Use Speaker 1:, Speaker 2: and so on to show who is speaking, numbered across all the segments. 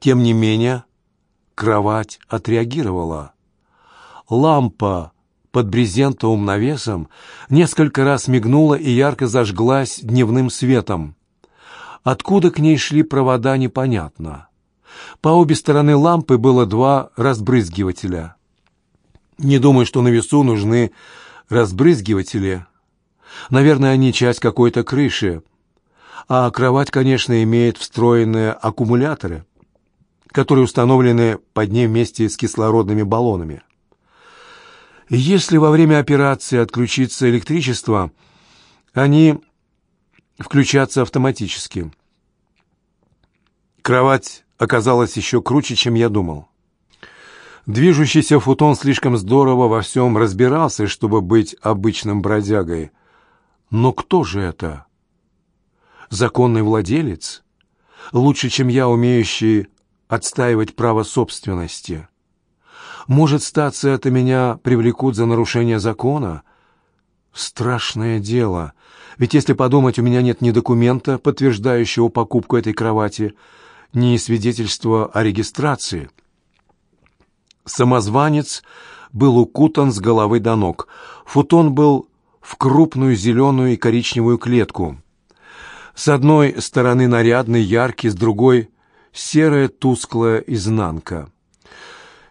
Speaker 1: Тем не менее, кровать отреагировала. Лампа под брезентовым навесом несколько раз мигнула и ярко зажглась дневным светом. Откуда к ней шли провода, непонятно. По обе стороны лампы было два разбрызгивателя. Не думаю, что на весу нужны разбрызгиватели. Наверное, они часть какой-то крыши. А кровать, конечно, имеет встроенные аккумуляторы, которые установлены под ней вместе с кислородными баллонами. Если во время операции отключится электричество, они включатся автоматически. Кровать оказалась еще круче, чем я думал. Движущийся футон слишком здорово во всем разбирался, чтобы быть обычным бродягой. Но кто же это? Законный владелец? Лучше, чем я, умеющий отстаивать право собственности. Может, статься это меня привлекут за нарушение закона? Страшное дело. Ведь если подумать, у меня нет ни документа, подтверждающего покупку этой кровати, ни свидетельства о регистрации. Самозванец был укутан с головы до ног. Футон был в крупную зеленую и коричневую клетку. С одной стороны нарядный, яркий, с другой — серая тусклая изнанка.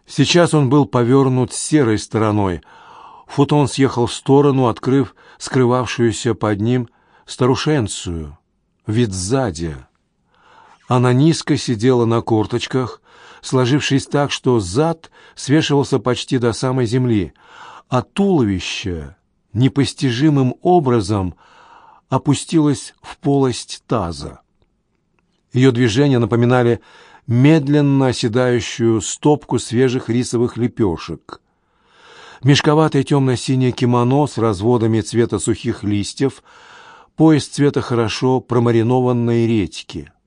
Speaker 1: Сейчас он был повернут серой стороной. Футон съехал в сторону, открыв скрывавшуюся под ним старушенцию. Вид сзади. Она низко сидела на корточках, сложившись так, что зад свешивался почти до самой земли, а туловище непостижимым образом опустилось в полость таза. Ее движения напоминали медленно оседающую стопку свежих рисовых лепешек. Мешковатое темно-синее кимоно с разводами цвета сухих листьев, пояс цвета хорошо промаринованной редьки —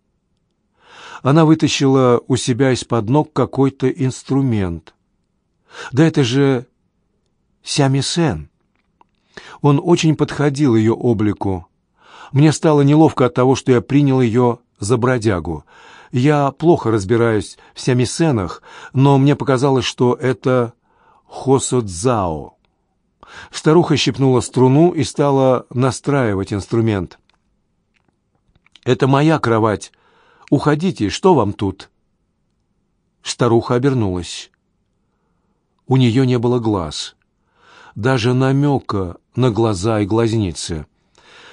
Speaker 1: она вытащила у себя из-под ног какой-то инструмент. Да это же Сямисен. Он очень подходил ее облику. Мне стало неловко от того, что я принял ее за бродягу. Я плохо разбираюсь в сямисенах, но мне показалось, что это хосодзао. Старуха щипнула струну и стала настраивать инструмент. «Это моя кровать», Уходите, что вам тут?» Старуха обернулась. У нее не было глаз, даже намека на глаза и глазницы.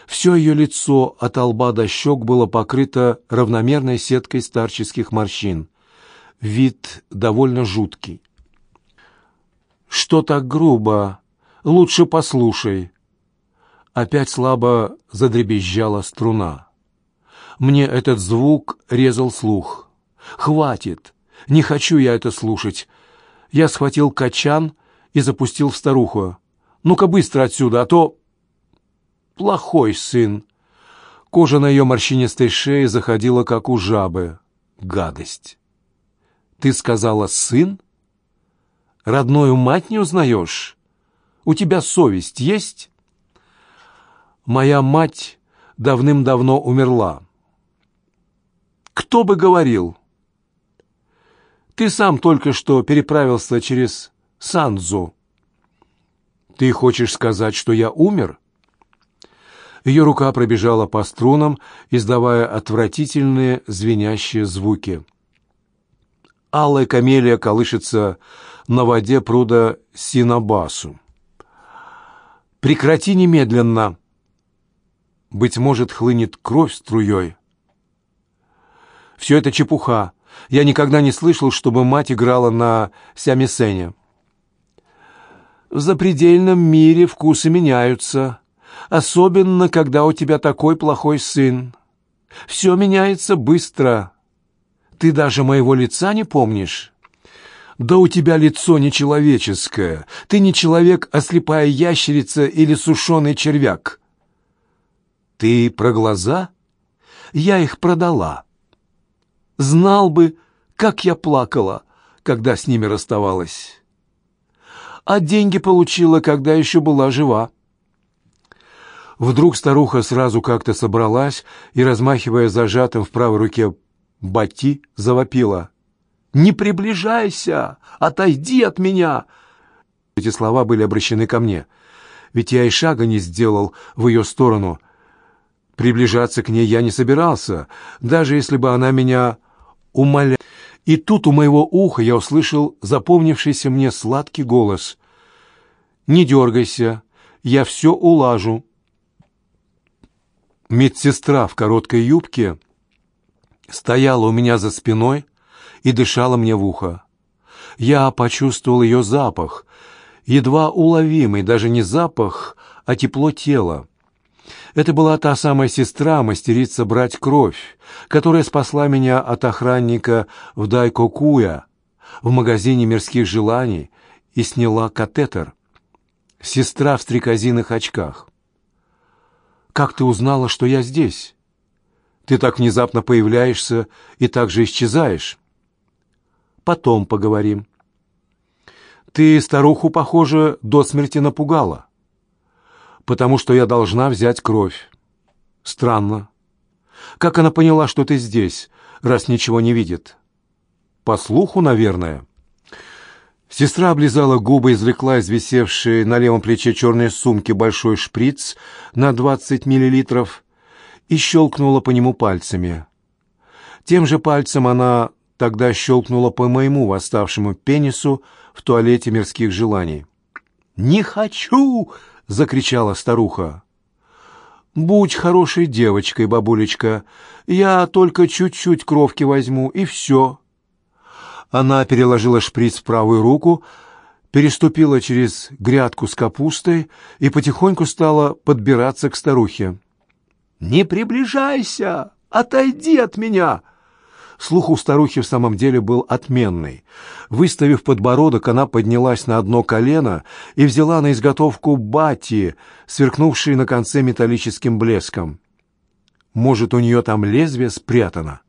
Speaker 1: Все ее лицо от лба до щек было покрыто равномерной сеткой старческих морщин. Вид довольно жуткий. «Что так грубо? Лучше послушай». Опять слабо задребезжала струна. Мне этот звук резал слух. «Хватит! Не хочу я это слушать!» Я схватил качан и запустил в старуху. «Ну-ка быстро отсюда, а то...» «Плохой сын!» Кожа на ее морщинистой шее заходила, как у жабы. Гадость! «Ты сказала сын? Родную мать не узнаешь? У тебя совесть есть?» «Моя мать давным-давно умерла. Кто бы говорил? Ты сам только что переправился через Санзу. Ты хочешь сказать, что я умер? Ее рука пробежала по струнам, издавая отвратительные звенящие звуки. Алая камелия колышется на воде пруда Синабасу. «Прекрати немедленно!» Быть может, хлынет кровь струей. Все это чепуха. Я никогда не слышал, чтобы мать играла на сямисене. В запредельном мире вкусы меняются, особенно когда у тебя такой плохой сын. Все меняется быстро. Ты даже моего лица не помнишь? Да у тебя лицо нечеловеческое. Ты не человек, а слепая ящерица или сушеный червяк. Ты про глаза? Я их продала. Знал бы, как я плакала, когда с ними расставалась. А деньги получила, когда еще была жива. Вдруг старуха сразу как-то собралась и, размахивая зажатым в правой руке бати, завопила. «Не приближайся! Отойди от меня!» Эти слова были обращены ко мне, ведь я и шага не сделал в ее сторону. Приближаться к ней я не собирался, даже если бы она меня умоляла. И тут у моего уха я услышал запомнившийся мне сладкий голос. «Не дергайся, я все улажу». Медсестра в короткой юбке стояла у меня за спиной и дышала мне в ухо. Я почувствовал ее запах, едва уловимый, даже не запах, а тепло тела. Это была та самая сестра, мастерица брать кровь, которая спасла меня от охранника в Дайкокуя в магазине мирских желаний и сняла катетер. Сестра в стрекозиных очках. «Как ты узнала, что я здесь? Ты так внезапно появляешься и так же исчезаешь». «Потом поговорим». «Ты старуху, похоже, до смерти напугала» потому что я должна взять кровь. Странно. Как она поняла, что ты здесь, раз ничего не видит? По слуху, наверное. Сестра облизала губы, извлекла из висевшей на левом плече черной сумки большой шприц на 20 миллилитров и щелкнула по нему пальцами. Тем же пальцем она тогда щелкнула по моему восставшему пенису в туалете мирских желаний. «Не хочу!» — закричала старуха. «Будь хорошей девочкой, бабулечка. Я только чуть-чуть кровки возьму, и все». Она переложила шприц в правую руку, переступила через грядку с капустой и потихоньку стала подбираться к старухе. «Не приближайся! Отойди от меня!» Слух у старухи в самом деле был отменный. Выставив подбородок, она поднялась на одно колено и взяла на изготовку бати, сверкнувшие на конце металлическим блеском. Может, у нее там лезвие спрятано?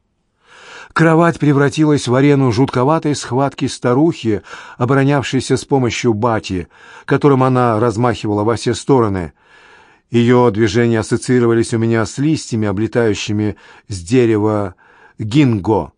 Speaker 1: Кровать превратилась в арену жутковатой схватки старухи, оборонявшейся с помощью бати, которым она размахивала во все стороны. Ее движения ассоциировались у меня с листьями, облетающими с дерева гинго.